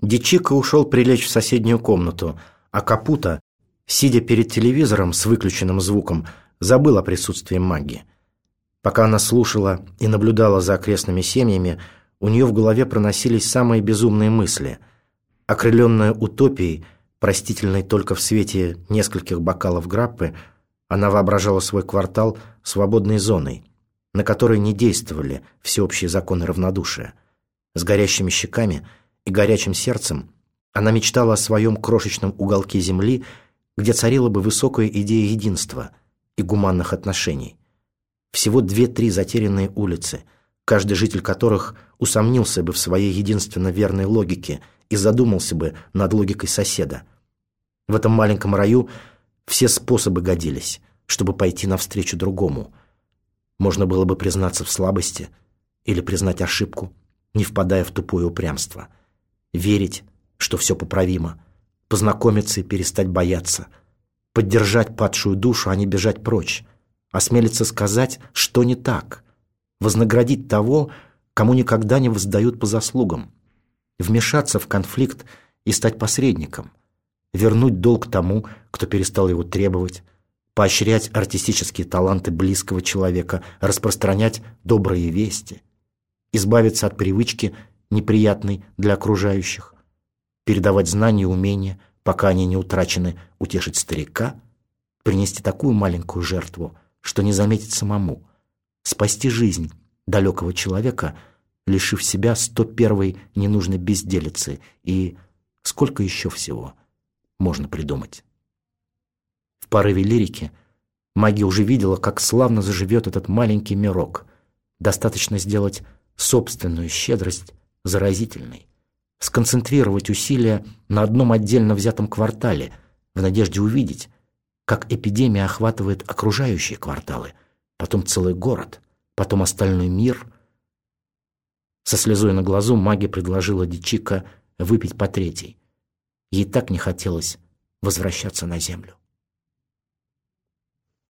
Дичика ушел прилечь в соседнюю комнату, а Капута, сидя перед телевизором с выключенным звуком, забыл о присутствии магии. Пока она слушала и наблюдала за окрестными семьями, у нее в голове проносились самые безумные мысли. Окрыленная утопией, простительной только в свете нескольких бокалов граппы, она воображала свой квартал свободной зоной, на которой не действовали всеобщие законы равнодушия. С горящими щеками и горячим сердцем она мечтала о своем крошечном уголке земли, где царила бы высокая идея единства и гуманных отношений. Всего две-три затерянные улицы, каждый житель которых усомнился бы в своей единственно верной логике и задумался бы над логикой соседа. В этом маленьком раю все способы годились, чтобы пойти навстречу другому. Можно было бы признаться в слабости или признать ошибку, не впадая в тупое упрямство. Верить, что все поправимо, познакомиться и перестать бояться, поддержать падшую душу, а не бежать прочь, осмелиться сказать, что не так, вознаградить того, кому никогда не воздают по заслугам, вмешаться в конфликт и стать посредником, вернуть долг тому, кто перестал его требовать, поощрять артистические таланты близкого человека, распространять добрые вести, избавиться от привычки, неприятной для окружающих, передавать знания и умения, пока они не утрачены, утешить старика, принести такую маленькую жертву, что не заметить самому, спасти жизнь далекого человека, лишив себя 101-й ненужной безделицы и сколько еще всего можно придумать. В порыве лирики магия уже видела, как славно заживет этот маленький мирок. Достаточно сделать собственную щедрость заразительной, сконцентрировать усилия на одном отдельно взятом квартале в надежде увидеть, как эпидемия охватывает окружающие кварталы, потом целый город, потом остальной мир. Со слезой на глазу маги предложила Дичика выпить по третьей. Ей так не хотелось возвращаться на землю.